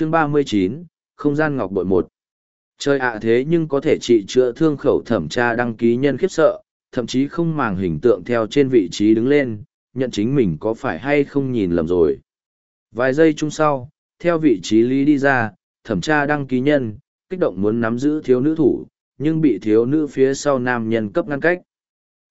chương ba mươi chín không gian ngọc bội một Trời ạ thế nhưng có thể trị chữa thương khẩu thẩm tra đăng ký nhân khiếp sợ, thậm chí không màng hình tượng theo trên vị trí đứng lên, nhận chính mình có phải hay không nhìn lầm rồi. Vài giây chung sau, theo vị trí lý đi ra, thẩm tra đăng ký nhân, kích động muốn nắm giữ thiếu nữ thủ, nhưng bị thiếu nữ phía sau nam nhân cấp ngăn cách.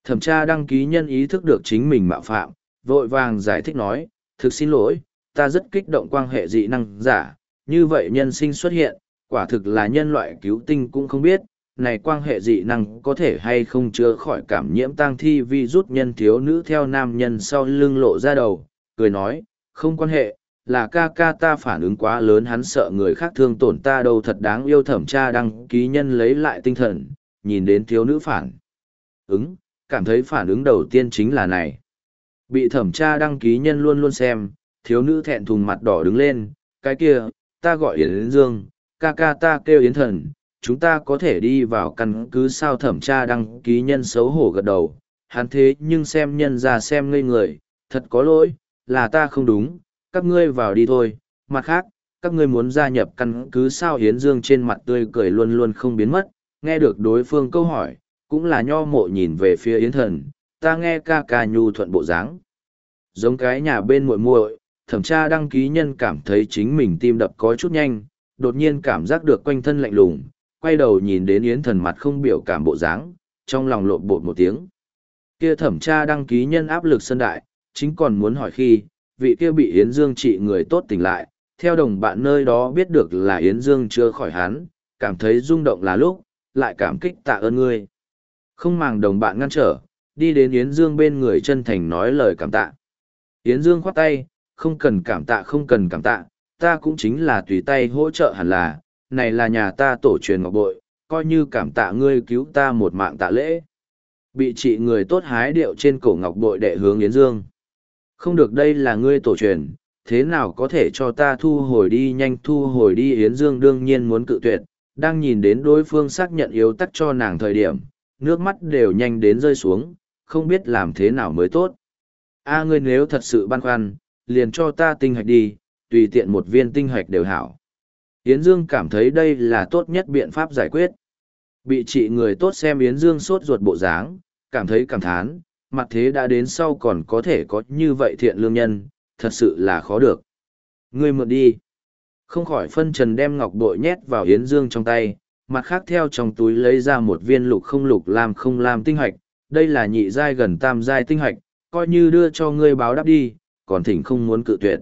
Thẩm tra đăng ký nhân ý thức được chính mình mạo phạm, vội vàng giải thích nói, thực xin lỗi, ta rất kích động quan hệ dị năng giả, như vậy nhân sinh xuất hiện, quả thực là nhân loại cứu tinh cũng không biết, này quan hệ dị năng có thể hay không chữa khỏi cảm nhiễm tang thi vi rút nhân thiếu nữ theo nam nhân sau lưng lộ ra đầu, cười nói, không quan hệ, là ca ca ta phản ứng quá lớn hắn sợ người khác thương tổn ta đâu thật đáng yêu thẩm tra đăng ký nhân lấy lại tinh thần, nhìn đến thiếu nữ phản ứng, cảm thấy phản ứng đầu tiên chính là này. Bị thẩm tra đăng ký nhân luôn luôn xem, thiếu nữ thẹn thùng mặt đỏ đứng lên, cái kia, ta gọi Yến Dương, ca ca ta kêu Yến Thần, chúng ta có thể đi vào căn cứ sao thẩm tra đăng ký nhân xấu hổ gật đầu, hắn thế nhưng xem nhân ra xem ngây người, thật có lỗi, là ta không đúng, các ngươi vào đi thôi, mặt khác, các ngươi muốn gia nhập căn cứ sao Yến Dương trên mặt tươi cười luôn luôn không biến mất, nghe được đối phương câu hỏi, cũng là nho mộ nhìn về phía Yến Thần, ta nghe ca ca nhu thuận bộ dáng. Giống cái nhà bên muội muội thẩm tra đăng ký nhân cảm thấy chính mình tim đập có chút nhanh, đột nhiên cảm giác được quanh thân lạnh lùng, quay đầu nhìn đến yến thần mặt không biểu cảm bộ dáng, trong lòng lộn bột một tiếng. Kia thẩm tra đăng ký nhân áp lực sân đại, chính còn muốn hỏi khi, vị kia bị yến dương trị người tốt tỉnh lại, theo đồng bạn nơi đó biết được là yến dương chưa khỏi hắn, cảm thấy rung động là lúc, lại cảm kích tạ ơn ngươi. Không màng đồng bạn ngăn trở, đi đến yến dương bên người chân thành nói lời cảm tạ. Yến dương khoát tay không cần cảm tạ không cần cảm tạ ta cũng chính là tùy tay hỗ trợ hẳn là này là nhà ta tổ truyền ngọc bội, coi như cảm tạ ngươi cứu ta một mạng tạ lễ. Bị trị người tốt hái điệu trên cổ ngọc bội đệ hướng Yến Dương. Không được đây là ngươi tổ truyền, thế nào có thể cho ta thu hồi đi nhanh thu hồi đi Yến Dương đương nhiên muốn cự tuyệt, đang nhìn đến đối phương xác nhận yếu tắc cho nàng thời điểm, nước mắt đều nhanh đến rơi xuống, không biết làm thế nào mới tốt. A ngươi nếu thật sự băn khoăn, liền cho ta tinh hạch đi, tùy tiện một viên tinh hạch đều hảo. Yến Dương cảm thấy đây là tốt nhất biện pháp giải quyết. Bị trị người tốt xem Yến Dương sốt ruột bộ dáng, cảm thấy cảm thán, mặt thế đã đến sau còn có thể có như vậy thiện lương nhân, thật sự là khó được. Ngươi mượn đi. Không khỏi phân trần đem ngọc bội nhét vào Yến Dương trong tay, mặt khác theo trong túi lấy ra một viên lục không lục làm không làm tinh hạch, đây là nhị giai gần tam giai tinh hạch, coi như đưa cho ngươi báo đáp đi, còn thỉnh không muốn cự tuyệt.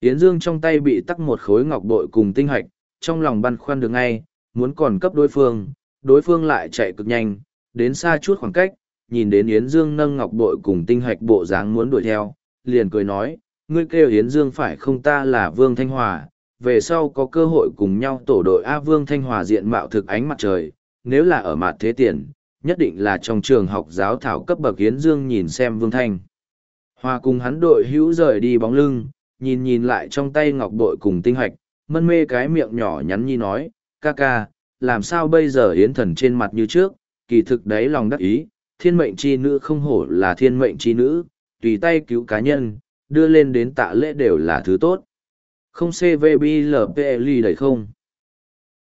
Yến Dương trong tay bị tắc một khối ngọc bội cùng tinh hạch, trong lòng băn khoăn được ngay, muốn còn cấp đối phương, đối phương lại chạy cực nhanh, đến xa chút khoảng cách, nhìn đến Yến Dương nâng ngọc bội cùng tinh hạch bộ dáng muốn đuổi theo, liền cười nói, ngươi kêu Yến Dương phải không ta là Vương Thanh Hòa, về sau có cơ hội cùng nhau tổ đội A Vương Thanh Hòa diện mạo thực ánh mặt trời, nếu là ở mặt thế tiền, nhất định là trong trường học giáo thảo cấp bậc Yến Dương nhìn xem Vương Thanh. Hòa cùng hắn đội hữu rời đi bóng lưng, nhìn nhìn lại trong tay ngọc bội cùng tinh hoạch, mân mê cái miệng nhỏ nhắn nhi nói, ca ca, làm sao bây giờ yến thần trên mặt như trước, kỳ thực đấy lòng đắc ý, thiên mệnh chi nữ không hổ là thiên mệnh chi nữ, tùy tay cứu cá nhân, đưa lên đến tạ lễ đều là thứ tốt. Không CVBLPLI đầy không?